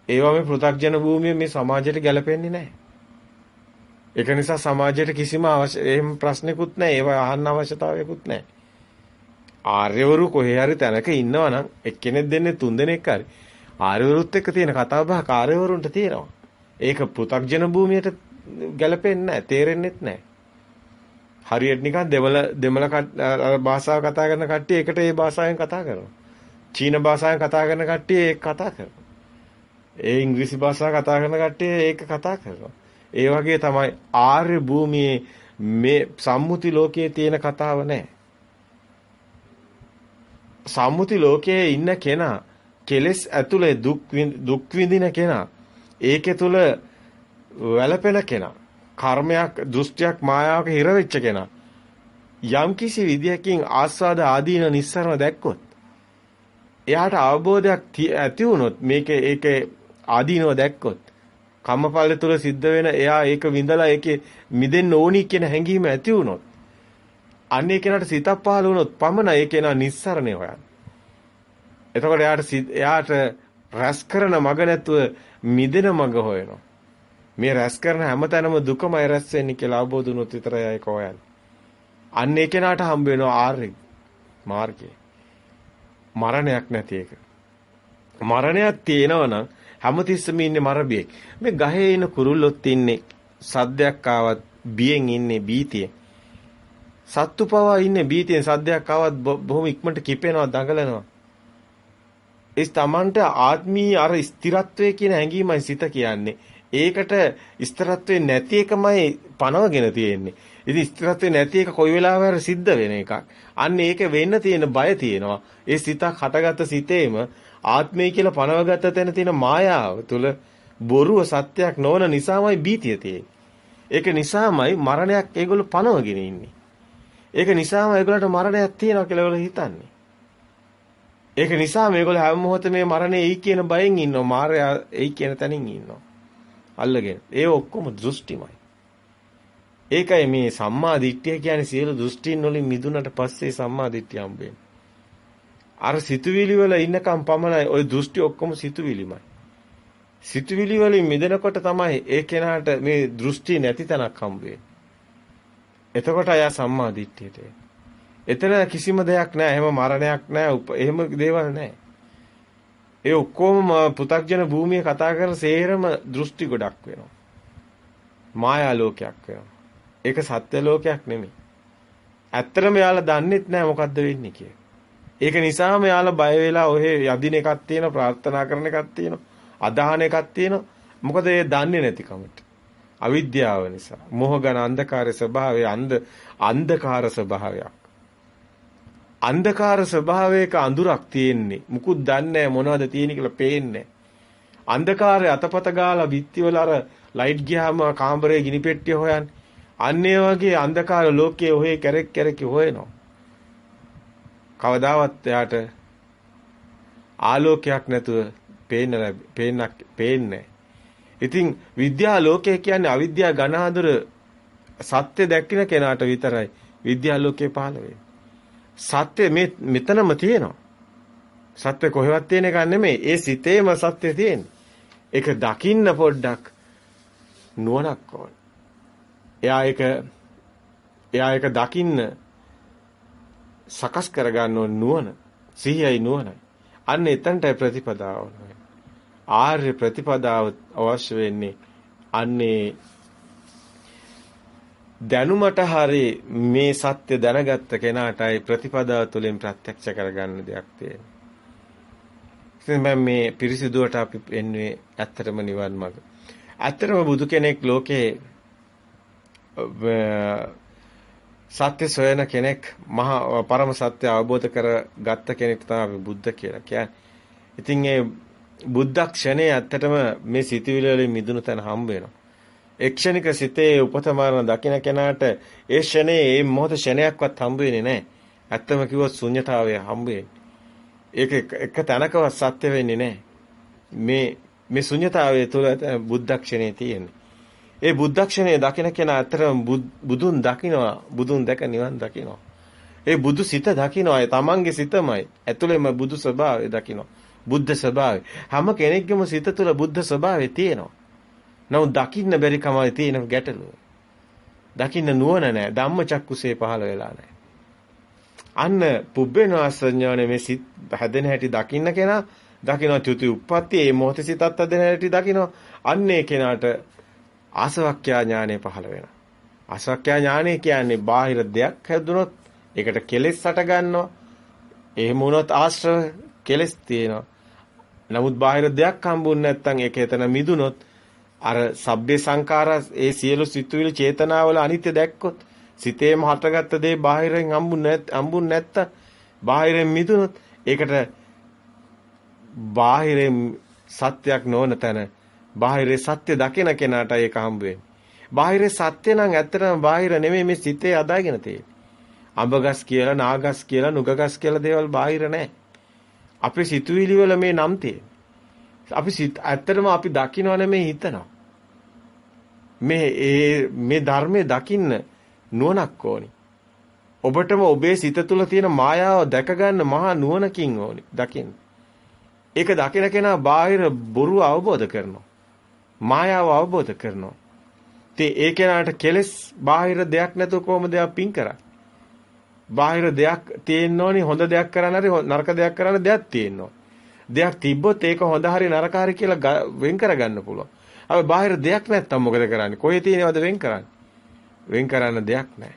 ඒවා මේ පෘථග්ජන භූමිය මේ සමාජයට ගැලපෙන්නේ නැහැ. ඒක නිසා සමාජයට කිසිම එහෙම ප්‍රශ්නකුත් නැහැ. ඒවා අහන්න අවශ්‍යතාවයකුත් නැහැ. ආර්යවරු කොහේ හරි තැනක ඉන්නවා නම් එක්කෙනෙක් දෙන්නේ තුන් දෙනෙක් හරි ආර්යවරුත් එක්ක තියෙන කතා බහ කාර්යවරුන්ට තියෙනවා. ඒක පෘථග්ජන භූමියට ගැලපෙන්නේ නැහැ. තේරෙන්නෙත් නැහැ. හරියට නිකන් දෙමළ දෙමළ භාෂාව කතා කරන කට්ටිය එකට ඒ භාෂාවෙන් කතා කරනවා. චීන භාෂාවෙන් කතා කරන කට්ටිය ඒක කතා කරනවා. ඒ ඉංග්‍රීසි භාෂාව කතා කරන කට්ටිය ඒක කතා කරනවා. ඒ වගේ තමයි ආර්ය භූමියේ මේ සම්මුති ලෝකයේ තියෙන කතාව නැහැ. සම්මුති ලෝකයේ ඉන්න කෙනා කෙලෙස් ඇතුලේ දුක් දුක් විඳින කෙනා ඒකේ තුල වැළපෙන කෙනා කර්මයක් දෘෂ්ටියක් මායාවක හිර වෙච්ච කෙනා යම්කිසි විදියකින් ආස්වාද ආදීන නිස්සරණ දැක්කොත් එයාට අවබෝධයක් ඇති වුණොත් මේකේ ඒකේ ආදීනව දැක්කොත් කම්මපල්ල තුල සිද්ධ වෙන එයා ඒක විඳලා ඒකේ මිදෙන්න ඕනි කියන හැඟීම ඇති වුණොත් අන්නේ කෙනාට සිතක් පහළ වුණොත් පමණ ඒ කෙනා නිස්සරණේ හොයන. එතකොට එයාට එයාට රැස් කරන මග නැතුව මිදෙන මග හොයනවා. මේ රැස් කරන හැමතැනම දුකමයි රැස් වෙන්නේ කියලා අවබෝධ වුණොත් විතරයි ඒක හොයන්නේ. අන්න ඒ කෙනාට හම්බ වෙනවා ආර්ය මාර්ගය. මරණයක් නැති එක. මරණයක් තියෙනවා නම් හැමතිස්සෙම ඉන්නේ මරබියෙක්. මේ ගහේ ඉන කුරුල්ලොත් ඉන්නේ සද්දයක් ආවත් බියෙන් ඉන්නේ බීතියෙන්. සත්තු පවා ඉන්නේ බීතියෙන් සද්දයක් ආවත් බොහොම ඉක්මනට කිපෙනවා දඟලනවා. ඒ තමන්ට ආත්මී අර ස්ථිරත්වයේ කියන හැඟීමයි සිත කියන්නේ. ඒකට ස්ථිරත්වේ නැති එකමයි පනවගෙන තියෙන්නේ. ඉතින් ස්ථිරත්වේ නැති එක කොයි වෙලාවෙ හරි සිද්ධ වෙන එකක්. අන්න ඒක වෙන්න තියෙන බය තියෙනවා. ඒ සිතක් හටගත්ත සිතේම ආත්මය කියලා පනවගත්ත තැන තියෙන මායාව තුල බොරුව සත්‍යයක් නොවන නිසාමයි බීතිය තියෙන්නේ. ඒක නිසාමයි මරණයක් ඒගොල්ලෝ පනවගෙන ඉන්නේ. ඒක නිසාම ඒගොල්ලන්ට මරණයක් තියෙනවා කියලා ඒගොල්ලෝ හිතන්නේ. ඒක නිසා මේගොල්ලෝ හැම මොහොතේ මේ මරණය එයි කියන බයෙන් ඉන්නවා. මාරයා එයි කියන තැනින් ඉන්නවා. අල්ලගෙන. ඒ ඔක්කොම දෘෂ්ටිමයි. ඒකයි මේ සම්මා දිට්ඨිය කියන්නේ සියලු දෘෂ්ටීන් වලින් මිදුනට පස්සේ සම්මා දිට්ඨිය හම්බෙන්නේ. අර සිතුවිලි වල ඉන්නකම් පමණයි ওই දෘෂ්ටි ඔක්කොම සිතුවිලිමයි. සිතුවිලි වලින් මිදෙනකොට තමයි ඒ කෙනාට මේ දෘෂ්ටි නැති තැනක් හම්බ එතකොට අය සම්මා දිට්ඨියට එතන කිසිම දෙයක් නැහැ. එහෙම මරණයක් නැහැ. එහෙම දේවල් නැහැ. ඒ ඔක්කොම පෘථග්ජන භූමිය කතා කරන සේරම දෘෂ්ටි ගොඩක් වෙනවා. මායා ලෝකයක් වෙනවා. ඒක සත්‍ය ලෝකයක් නෙමෙයි. ඇත්තටම යාලා දන්නෙත් නැහැ මොකද්ද වෙන්නේ කියලා. ඒක නිසාම යාලා බය වෙලා ඔහෙ යදින එකක් තියෙනවා ප්‍රාර්ථනා කරන එකක් තියෙනවා අදහන එකක් තියෙනවා. මොකද ඒ දන්නේ නැතිකමට. අවිද්‍යාව නිසා. මොහගන අන්ධකාර ස්වභාවය අන්ධ අන්ධකාර ස්වභාවයක්. අන්ධකාර ස්වභාවයක අඳුරක් තියෙන්නේ. මුකුත් දන්නේ මොනවද තියෙන්නේ කියලා පේන්නේ. අන්ධකාරයේ අතපත ගාලා බිත්තිවල අර ලයිට් ගියාම කාමරේ ගිනි පෙට්ටිය හොයන්නේ. අන්න ඒ වගේ අන්ධකාර ලෝකයේ ඔහේ කැරක් කැරක් හොයනවා. කවදාවත් එයාට ආලෝකයක් නැතුව පේන්න පේන්නක් පේන්නේ. ඉතින් විද්‍යා ලෝකය කියන්නේ අවිද්‍යා ඝනහඳුර සත්‍ය දැක්කින කෙනාට විතරයි විද්‍යා ලෝකේ පහළ වෙන්නේ. සත්‍ය මේ මෙතනම තියෙනවා. සත්‍ය කොහෙවත් තියෙන එකක් නෙමෙයි. ඒ සිතේම සත්‍ය තියෙන්නේ. ඒක දකින්න පොඩ්ඩක් නුවණක් ඕන. එයා ඒක එයා ඒක දකින්න සකස් කරගන්න ඕන නුවණ. සිහියයි නුවණයි. අන්න එතනටයි ප්‍රතිපදාව ඕන. ආර්ය ප්‍රතිපදාව අවශ්‍ය වෙන්නේ අන්නේ දැනුමට හරි මේ සත්‍ය දැනගත්ත කෙනාටයි ප්‍රතිපදාව තුළින් ප්‍රත්‍යක්ෂ කරගන්න දෙයක් තියෙන්නේ. ඉතින් මේ පිරිසිදුවට අපි එන්නේ ඇත්තටම නිවන් මඟ. ඇත්තටම බුදු කෙනෙක් ලෝකේ සත්‍ය සොයන කෙනෙක් මහා පරම සත්‍ය අවබෝධ කර ගත්ත කෙනෙක් තමයි බුද්ධ කියලා කියන්නේ. ඉතින් ඒ බුද්ධ ක්ෂණේ ඇත්තටම මේ සිතුවිලි වලින් මිදුණු තැන හම්බ වෙනවා. එක්ෂණික සිතේ උපත මරණ දකින්න කෙනාට ඒ ෂණේ ඒ මොහොත ෂණයක්වත් හම්බ වෙන්නේ නැහැ. ඇත්තම කිව්වොත් ශුන්්‍යතාවය හම්බ වෙන්නේ. ඒක එක තැනකවත් සත්‍ය වෙන්නේ නැහැ. මේ මේ ශුන්්‍යතාවය තුළ බුද්ධ ක්ෂණේ තියෙන්නේ. ඒ බුද්ධක්ෂණය දකින කෙනා අතරම බුදුන් දකිනවා බුදුන් දැක නිවන් දකිනවා. ඒ බුදු සිත දකිනවා ඒ තමන්ගේ සිතමයි. ඇතුළෙම බුදු ස්වභාවය දකිනවා. බුද්ධ ස්වභාවය. හැම කෙනෙක්ගේම සිත තුළ බුද්ධ ස්වභාවය තියෙනවා. නමුත් දකින්න බැරි කමයි තියෙන ගැටලුව. දකින්න නුවණ නැහැ. ධම්මචක්කුසේ පහළ වෙලා නැහැ. අන්න පුබ්බේනවාසඥානේ මේ සිත් හැදෙන හැටි දකින්න කෙනා දකින්න තුති උප්පත්ති ඒ මොහොතේ සිතත් හැදෙන හැටි දකින්න අන්නේ කෙනාට ආසවක්ඛ්‍යා ඥානෙ පහළ වෙනවා. ආසවක්ඛ්‍යා ඥානෙ කියන්නේ බාහිර දෙයක් හැදුනොත් ඒකට කෙලෙස් හට ගන්නවා. එහෙම වුණොත් ආශ්‍රව කෙලෙස් තියෙනවා. නමුත් බාහිර දෙයක් හම්බුනේ නැත්නම් ඒක එතන මිදුනොත් අර සබ්බේ සංඛාරා ඒ සියලු සිතුවිලි චේතනාවල අනිත්‍ය දැක්කොත් සිතේම හටගත්ත දේ බාහිරෙන් හම්බුනේ හම්බුනේ නැත්නම් බාහිරෙන් මිදුනොත් ඒකට බාහිරෙන් සත්‍යයක් නොවන තැන බාහිරේ සත්‍ය දකින කෙනාට ඒක හම්බ වෙන්නේ. බාහිරේ සත්‍ය නම් ඇත්තටම බාහිර නෙමෙයි මේ සිතේ අදාගෙන තියෙන්නේ. අඹගස් කියලා, නාගස් කියලා, නුගගස් කියලා දේවල් බාහිර නැහැ. අපේ සිතුවිලි වල මේ නම් තියෙන්නේ. අපි ඇත්තටම අපි දකින්නව නෙමෙයි හිතනවා. මේ ඒ මේ ධර්මයේ දකින්න නුවණක් ඕනි. ඔබටම ඔබේ සිත තුළ තියෙන මායාව දැක ගන්න මහා නුවණකින් ඕනි දකින්න. ඒක දකින කෙනා බාහිර බොරු අවබෝධ කරනවා. මායාව අවබෝධ කරනවා. ඉතින් ඒ කෙනාට කෙලස් බාහිර දෙයක් නැතුව කොහොමද එයා පින් කරන්නේ? බාහිර දෙයක් තියෙන්න ඕනි හොඳ දෙයක් කරන්න හරි නරක දෙයක් කරන්න දෙයක් තියෙන්න දෙයක් තිබ්බොත් ඒක හොඳ හරි නරක හරි කියලා වෙන් කරගන්න පුළුවන්. අපි බාහිර දෙයක් නැත්තම් මොකද කරන්නේ? කොහේ තියෙනවද වෙන් කරන්නේ? වෙන් කරන්න දෙයක් නැහැ.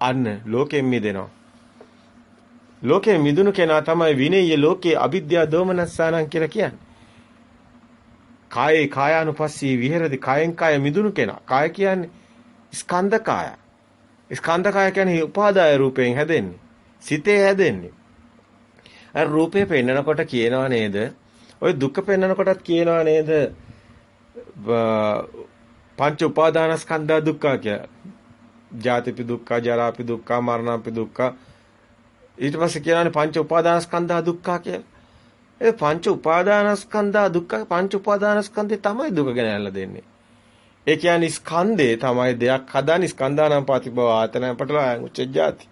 අන්න ලෝකෙන් මිදෙනවා. ලෝකෙන් මිදුණු කෙනා තමයි විනය්‍ය ලෝකේ අවිද්‍යා දෝමනස්සානං කියලා කියන්නේ. කායේ කායානුපස්සී විහෙරති කායෙන් කාය මිදුණු කෙනා. කාය කියන්නේ ස්කන්ධ කාය. ස්කන්ධ කාය කියන්නේ උපාදාය රූපයෙන් හැදෙන්නේ. සිතේ හැදෙන්නේ. අර රූපේ පෙන්නකොට කියනවා නේද? ওই දුක පෙන්නකොටත් කියනවා නේද? පංච උපාදානස්කන්ධ දුක්ඛ කිය. ජාතිපි දුක්ඛ, ජරාපි දුක්ඛ, මරණපි දුක්ඛ, ඊට පස්සේ කියනවානේ පංච උපාදානස්කන්ධා දුක්ඛ කියලා. ඒ පංච උපාදානස්කන්ධා දුක්ඛ පංච උපාදානස්කන්ධේ තමයි දුක ගැන ඇල්ල දෙන්නේ. ඒ කියන්නේ ස්කන්ධේ තමයි දෙයක් හදන ස්කන්ධානම් පතිබව ආතනම් පටල උච්චජාති.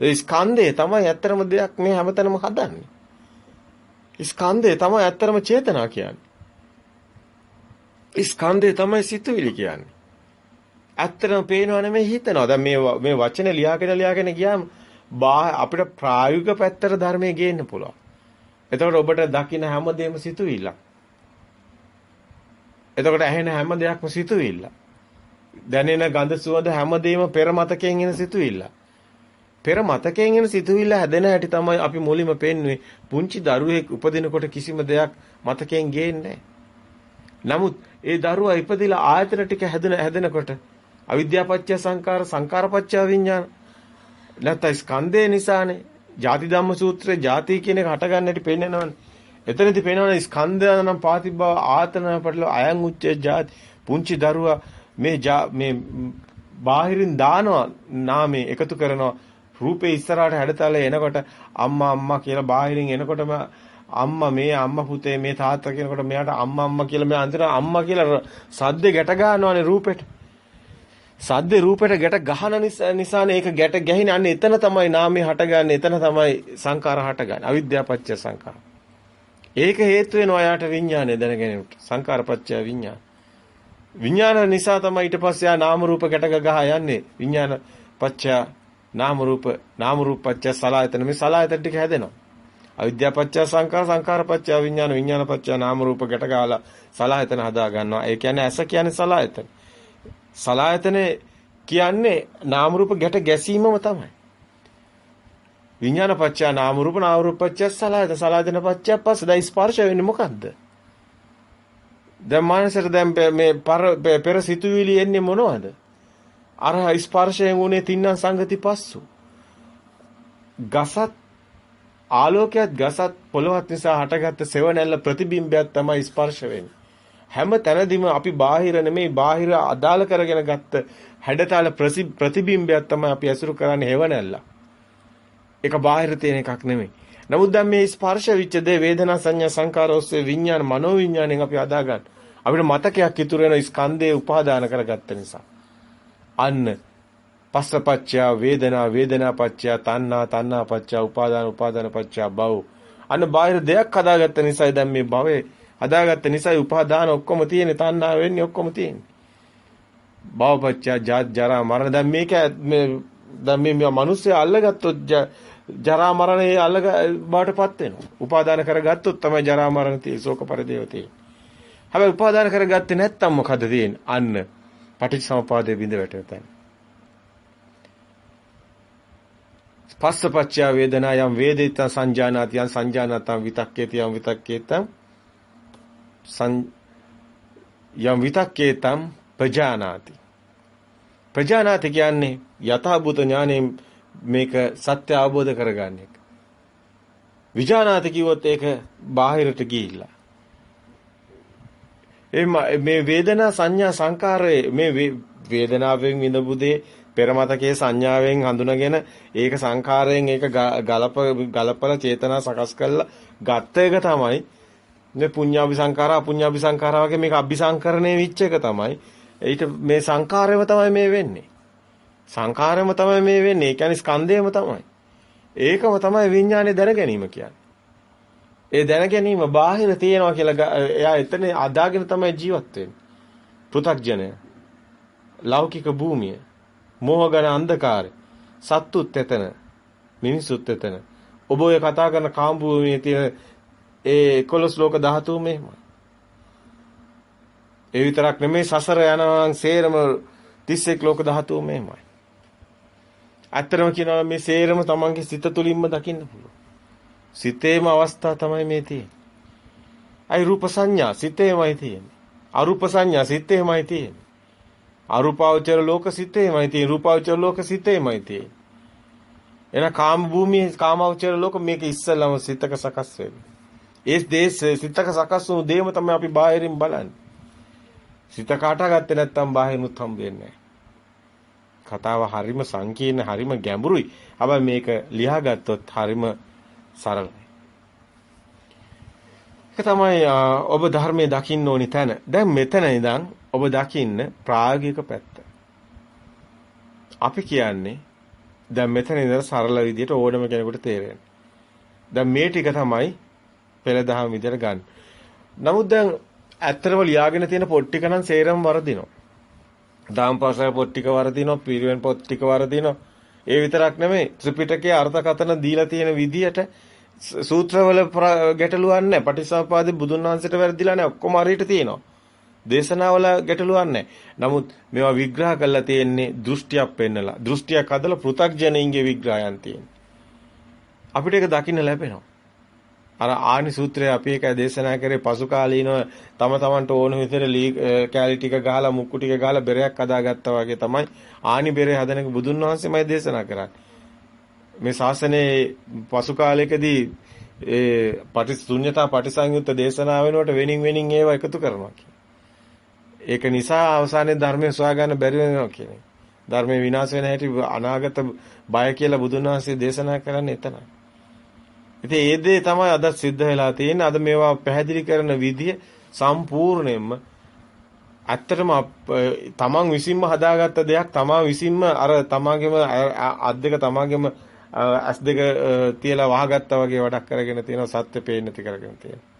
ඒ ස්කන්ධේ තමයි ඇත්තරම දෙයක් මේ හැමතැනම හදන්නේ. ස්කන්ධේ තමයි ඇත්තරම චේතනා කියන්නේ. ස්කන්ධේ තමයි සිතුවිලි කියන්නේ. ඇත්තටම පේනව නෙමෙයි හිතනවා. දැන් මේ මේ වචන ලියාගෙන ලියාගෙන ගියාම අපිට ප්‍රායෝගික පැත්තට ධර්මයේ ගේන්න පුළුවන්. එතකොට ඔබට දකින්න හැමදේම සිතුවිල්ලක්. එතකොට ඇහෙන හැම දෙයක්ම සිතුවිල්ල. දැනෙන ගඳ සුවඳ හැමදේම පෙර මතකයෙන් එන සිතුවිල්ල. පෙර මතකයෙන් එන සිතුවිල්ල හැදෙන හැටි තමයි අපි මුලින්ම පෙන්වුවේ. පුංචි දරුවෙක් උපදිනකොට කිසිම දෙයක් මතකයෙන් ගේන්නේ නමුත් ඒ දරුවා ඉපදිලා ආයතන ටික හැදෙන හැදෙනකොට අවිද්‍යාපච්චය සංකාර සංකාරපච්චය විඥාන නැත්නම් ස්කන්ධය නිසානේ. ජාති ධම්ම සූත්‍රයේ ජාති කියන එක හටගන්නට පෙන්නනවනේ. එතනදි පෙන්නන ස්කන්ධය නම් පාතිබ්බව ආතන පටල අයං උච්චේ ජාති. පුංචි දරුවා මේ මේ බාහිරින් දානවා නාමේ එකතු කරනවා. රූපේ ඉස්සරහට හැඩතල එනකොට අම්මා අම්මා කියලා බාහිරින් එනකොටම අම්මා මේ අම්මා පුතේ මේ තාත්තා කියනකොට මෙයාට අම්මා අම්මා කියලා මේ අන්තිම අම්මා කියලා සද්දේ ගැට ගන්නවානේ රූපෙට. සද්දේ රූපෙට ගැට ගහන නිසානේ ඒක ගැට ගැහිනේ. අන්න එතන තමයි නාමය හටගන්නේ. එතන තමයි සංකාර හටගන්නේ. අවිද්‍යාපච්චය සංකාර. ඒක හේතු වෙනවා යාට විඥානය දැනගැනීමට සංකාරපච්චය විඥාන. විඥාන නිසා තමයි ඊට පස්සේ ආ නාම රූප ගැට ගහ යන්නේ. විඥාන පච්චය නාම රූප නාම රූප පච්චය සලායතන. මේ සලායතන ටික හැදෙනවා. අවිද්‍යාපච්චය සංකාර සංකාරපච්චය විඥාන විඥානපච්චය නාම රූප ගැට ගහලා සලායතන හදා ගන්නවා. ඒ කියන්නේ ඇස කියන්නේ සලායතන. සලායතනේ කියන්නේ නාම රූප ගැට ගැසීමම තමයි. විඥාන පත්‍යා නාම රූප නාම රූප පත්‍යා සලායතන සලායතන පත්‍යා පස්ස දැන් ස්පර්ශ වෙන්නේ මොකද්ද? දැන් මානසයට දැන් මේ පෙර සිතුවිලි එන්නේ මොනවද? අර ස්පර්ශයෙන් උනේ තින්නම් සංගති පස්සු. ගසත් ආලෝකයක් ගසත් පොළවත් නිසා හටගත්ත සෙවණැල්ල ප්‍රතිබිම්බයක් තමයි ස්පර්ශ වෙන්නේ. හැම තැනදීම අපි බාහිර නෙමෙයි බාහිර අදාළ කරගෙන ගත්ත හැඩතල ප්‍රතිබිම්බයක් තමයි අපි ඇසුරු කරන්නේ හේවණැල්ල. ඒක බාහිර තියෙන එකක් නෙමෙයි. නමුත් දැන් මේ ස්පර්ශ විච්ච දේ වේදනා සංඥා සංකාර ඔස්සේ විඥාන මනෝ විඥාණයෙන් අපි අදාගන්න. අපිට මතකයක් ඉතුරු වෙන ස්කන්ධේ උපාදාන කරගත්ත නිසා. අන්න පස්සපච්චය වේදනා වේදනාපච්චය තණ්හා තණ්හාපච්චය උපාදාන උපාදානපච්චය භව. අන්න බාහිර දෙයක් හදාගත්ත නිසා දැන් මේ භවයේ හදාගත්ත නිසායි උපාදාන ඔක්කොම තියෙන්නේ තණ්හා වෙන්නේ ඔක්කොම තියෙන්නේ. භවපච්චා ජාත් ජරා මරණ දැන් මේක මේ දැන් මේ මිනිස්සු අල්ලගත්තොත් ජරා මරණේ අල්ලග බාටපත් වෙනවා. උපාදාන කරගත්තොත් තමයි ජරා මරණ tie ශෝක පරිදේව tie. හැබැයි උපාදාන කරගත්තේ නැත්තම් මොකද තියෙන්නේ? අන්න පටිච්චසමුපාදයේ බිඳ වැටෙතන. පස්සපච්චය වේදනා යම් වේදිත සංජානාති යම් සංජානතම් විතක්කේති යම් විතක්කේතම් යම් විතක්කේතම් ප්‍රජානාති. ප්‍රජානාති කියන්නේ යථාභූත ඥාණයෙන් මේක සත්‍ය අවබෝධ කරගන්න එක. විජානාති කිව්වොත් ඒක බාහිරට ගිහිල්ලා. මේ වේදනා සංඥා සංකාරයේ මේ වේදනාවෙන් විඳපු දේ පෙරමතකයේ සංඥාවෙන් හඳුනගෙන ඒක සංකාරයෙන් ඒක ගලප ගලපලා චේතනා සකස් කරලා ගත්ත එක තමයි මේ පුඤ්ඤාභි සංඛාරා අපුඤ්ඤාභි සංඛාරා වගේ මේක අභිසංකරණය වෙච්ච එක තමයි. ඊට මේ සංඛාරයම තමයි මේ වෙන්නේ. සංඛාරයම තමයි මේ වෙන්නේ. ඒ කියන්නේ ස්කන්ධයම තමයි. ඒකම තමයි විඥානේ දැන ගැනීම කියන්නේ. ඒ දැන ගැනීම බාහිර තියෙනවා කියලා එයා එතන අදාගෙන තමයි ජීවත් වෙන්නේ. පෘථග්ජනය. ලෞකික භූමිය. මෝහගන අන්ධකාරය. සත්තුත් එතන. මිනිසුත් එතන. ඔබ ඔය කතා කරන කාම භූමියේ තියෙන ඒ 11 ලෝක ධාතුව මෙහෙමයි. ඒ විතරක් නෙමෙයි සසර යනවා නම් සේරම 31 ලෝක ධාතුව මෙහෙමයි. ඇත්තටම කියනවා මේ සේරම තමන්ගේ සිත තුළින්ම දකින්න පුළුවන්. සිතේම අවස්ථා තමයි මේ තියෙන්නේ. අයි රූප සංඥා සිතේමයි තියෙන්නේ. අරූප සංඥා සිතේමයි තියෙන්නේ. අරූපාවචර ලෝක සිතේමයි තියෙන්නේ. රූපාවචර ලෝක සිතේමයි තියෙන්නේ. එන කාම භූමියේ කාමාවචර ලෝක මේක ඉස්සලම සිතක සකස් වෙන්නේ. ඒ දේ සිතක සකස් වුණු දේම තමයි අපි බාහිරින් බලන්නේ. සිත කාටගත්තේ නැත්නම් බාහිරිනුත් හම්බ වෙන්නේ නැහැ. කතාව හරිම සංකීර්ණ හරිම ගැඹුරුයි. හැබැයි මේක ලියාගත්තොත් හරිම සරලයි. ඒක තමයි ඔබ ධර්මයේ දකින්න ඕනි තැන. දැන් මෙතන ඉඳන් ඔබ දකින්න ප්‍රායෝගික පැත්ත. අපි කියන්නේ දැන් මෙතන ඉඳලා සරල විදියට ඕනම කෙනෙකුට තේරෙන. දැන් මේ ටික තමයි පෙළ දහම විදියට ගන්න. නමුත් දැන් ඇත්තටම ලියාගෙන තියෙන පොත් ටික නම් සේරම වරදිනවා. දාම්පාසය පොත් ටික වරදිනවා, පිරිවෙන් පොත් ටික වරදිනවා. ඒ විතරක් නෙමෙයි ත්‍රිපිටකයේ අර්ථකථන දීලා තියෙන විදියට සූත්‍රවල ගැටලුවක් නැහැ. පටිසම්පාදේ බුදුන් වහන්සේට වැරදිලා නැහැ. ඔක්කොම හරියට තියෙනවා. දේශනාවල ගැටලුවක් නැහැ. නමුත් මේවා විග්‍රහ කරලා තියෙන්නේ දෘෂ්ටියක් පෙන්නලා. දෘෂ්ටියක් හදලා පෘ탁ජනයින්ගේ විග්‍රහයන් තියෙන්නේ. අපිට ඒක දකින්න ලැබෙනවා. අර ආනි සූත්‍රය අපි ඒක දේශනා කරේ පසු කාලීනව තම තමන්ට ඕන විදිහට කැලි ටික ගහලා මුක්කු ටික ගහලා බෙරයක් හදාගත්තා වගේ තමයි ආනි බෙරේ හදන එක බුදුන් වහන්සේමයි දේශනා කරන්නේ. මේ ශාසනයේ පසු කාලයකදී ඒ පටිශුන්‍යතා පටිසංයුත්ත දේශනා වෙනකොට වෙනින් වෙනින් ඒවා එකතු කරනවා ඒක නිසා අවසානයේ ධර්මය සොයා ගන්න බැරි වෙනවා කියන්නේ. ධර්මයේ විනාශ වෙන හැටි අනාගත බය කියලා බුදුන් වහන්සේ දේශනා කරන්නේ එතනයි. ඉතින් ඒ දේ තමයි අද සිද්ධ වෙලා තියෙන්නේ. අද මේවා පැහැදිලි කරන විදිය සම්පූර්ණයෙන්ම ඇත්තටම තමන් විසින්ම හදාගත්ත දෙයක් තමා විසින්ම අර තමාගේම අත් දෙක තමාගේම ඇස් දෙක තියලා වහගත්තා වගේ වැඩක් කරගෙන තියෙනවා සත්‍ය පේන්නේ නැති කරගෙන තියෙනවා.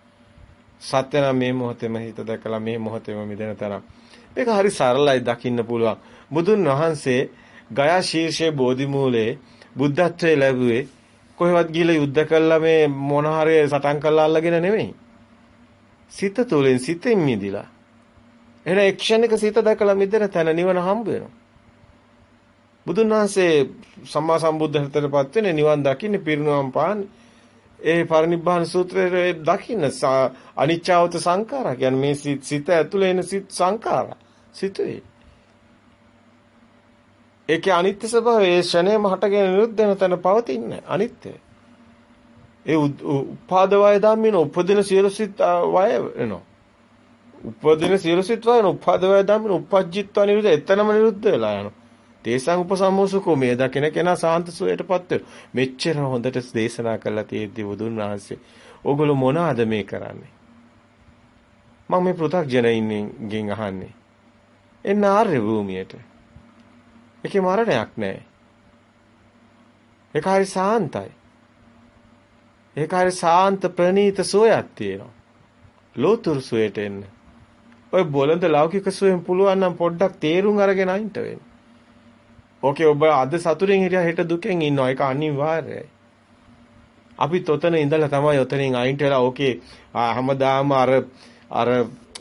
සත්‍ය නම් මේ මොහොතේම හිත දැකලා මේ මොහොතේම මිදෙන තරම්. මේක හරි සරලයි දකින්න පුළුවන්. බුදුන් වහන්සේ ගයා ශීර්ෂයේ බෝධි මූලයේ බුද්ධත්වයේ ලැබුවේ කොහෙවත් ගිහිල්ලා යුද්ධ කළා මේ මොන හරි සටන් කළා අල්ලගෙන නෙමෙයි. සිත තුළින් සිතෙන් මිදිලා. එහෙනම් එක්ෂණික සිත දැකලා මිදෙන තැන නිවන හම්බ වෙනවා. බුදුන් වහන්සේ සම්මා සම්බුද්ධත්වයටපත් වෙන්නේ නිවන් දකින්නේ පිරිනුවම් පාන්නේ. ඒ පරිනිබ්බාන සූත්‍රයේ දකින්න අනිච්චවත සංඛාරා කියන්නේ මේ සිත ඇතුලේ එන සිත් සංඛාරා සිතුවේ. ඒකේ අනිත්‍ය ස්වභාවය ඒ ෂණයම හටගෙන නිරුද්ධ වෙන තැන පවතින්නේ අනිත්‍යයි. ඒ උපාද වය ධම්මින උපදින සියලු සිත් වය වෙනවා. උපදින සියලු සිත් වය වෙන උපාද වය ධම්මින උපජ්ජිත්ව නිරුද්ධ එතනම නිරුද්ධ වෙලා යනවා. තේසං උපසම්මෝසකෝ මේ දකින කෙනා සාන්ත සුවයටපත් වෙනවා. මෙච්චර හොඳට දේශනා කළා තියෙද්දි බුදුන් වහන්සේ ඕගොල්ලෝ මොනවාද මේ කරන්නේ? මම මේ පෘථග්ජනයින්ගෙන් අහන්නේ. එන්න ආර්ය භූමියට. ඒකේ මරණයක් නැහැ. ඒක හරි සාන්තයි. ඒක හරි සාන්ත ප්‍රණීත සෝයක් තියෙනවා. ලෝතුරු සුවයට එන්න. ඔය බොළඳ ලෞකික සුවෙන් පුළුවන් නම් පොඩ්ඩක් තේරුම් අරගෙන අයින්ට වෙන්න. ඕකේ ඔබ අද සතුටින් හිටියා හෙට දුකෙන් ඉන්නවා. ඒක අනිවාර්යයි. අපිත් ඔතන ඉඳලා තමයි ඔතනින් අයින්ට වෙලා ඕකේ හැමදාම අර අර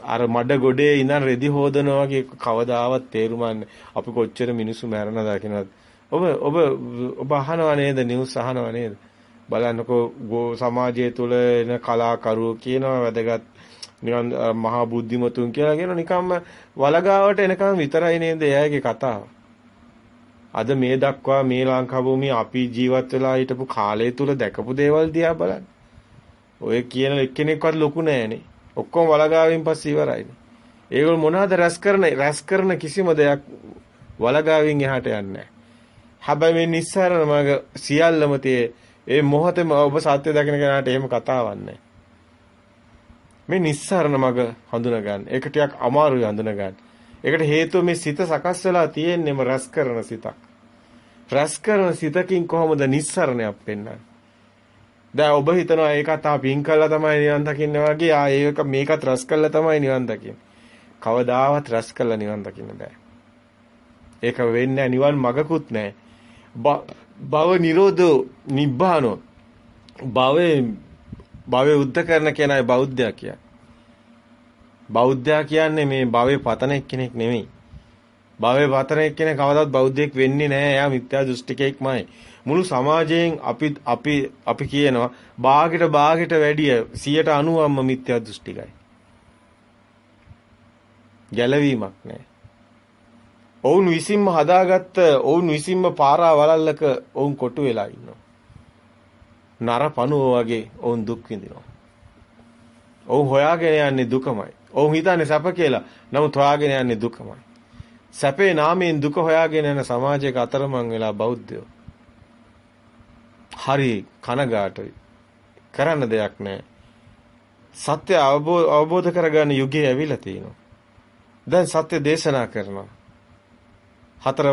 අර මඩ ගොඩේ ඉඳන් රෙදි හොදනවා වගේ කවදාවත් තේරුමන්නේ අපි කොච්චර මිනිස්සු මැරෙනවද කියනවාද ඔබ ඔබ ඔබ අහනවා නේද? නිවුස් අහනවා නේද? බලන්නකෝ සමාජය තුළ එන කලාකරුවෝ කියනවා වැදගත්. නිකන් මහා බුද්ධිමතුන් කියලා කියන නිකම්ම වලගාවට එනකම් විතරයි නේද එයාගේ කතාව? අද මේ දක්වා මේ ලංකා භූමියේ අපි ජීවත් වෙලා හිටපු කාලය තුල දැකපු දේවල් දිහා බලන්න. ඔය කියන එක්කෙනෙක්වත් ලොකු නෑනේ. ඔක්කොම වලගාවෙන් පස්සේ ඉවරයිනේ. ඒගොල්ලෝ මොනවාද රැස් කරන රැස් කරන කිසිම දෙයක් වලගාවෙන් එහාට යන්නේ හැබැයි මේ නිස්සාරණ මග සියල්ලම තියේ ඒ මොහොතේම ඔබ සත්‍ය දකින කෙනාට එහෙම කතාවක් නැහැ. මේ නිස්සාරණ මග හඳුනා ගන්න. ඒක ටිකක් අමාරුයි හඳුනා ගන්න. ඒකට හේතුව මේ සිත සකස් වෙලා තියෙන්නේම රැස් කරන සිතක්. රැස් කරන සිතකින් කොහොමද නිස්සරණයක් පෙන්වන්නේ? දැන් ඔබ හිතනවා ඒකත් ආ පින් කළා තමයි නිවන් දකින්න වගේ ආ ඒක මේකත් රැස් කළා තමයි නිවන් දකින්නේ. කවදාවත් රැස් කළා නිවන් දකින්න බෑ. ඒක වෙන්නේ නිවන් මගකුත් නෑ. භව නිරෝධෝ නිබ්බානෝ භවේ භවේ උද්ධ කරන කෙනායි බෞද්ධයා කියන්නේ. බෞද්ධයා කියන්නේ මේ භවයේ පතන එක්කෙනෙක් නෙමෙයි. භවයේ පතන එක්කෙනෙක් කවදාවත් බෞද්ධයෙක් වෙන්නේ නැහැ. එයා මිත්‍යා දෘෂ්ටිකෙක්මයි. මුළු සමාජයෙන් අපි අපි අපි කියනවා භාගයට භාගයට වැඩිය 90ක්ම මිත්‍යා දෘෂ්ටිකයි. ගැළවීමක් නැහැ. ඔවුන් විසින්ම හදාගත්ත ඔවුන් විසින්ම පාරා වලල්ලක ඔවුන් කොටු වෙලා ඉන්නවා. නරපණුව වගේ ඔවුන් දුක් විඳිනවා. ඔවුන් හොයාගෙන යන්නේ දුකමයි. ඔවුන් හිතන්නේ සැප කියලා. නමුත් හොයාගෙන යන්නේ දුකමයි. සැපේ නාමයෙන් දුක හොයාගෙන යන සමාජයක අතරමං වෙලා බෞද්ධයෝ. හරි කනගාටුයි. කරන්න දෙයක් නැහැ. සත්‍ය අවබෝධ කරගන්න යුගය ඇවිල්ලා තිනවා. දැන් සත්‍ය දේශනා කරනවා. හතර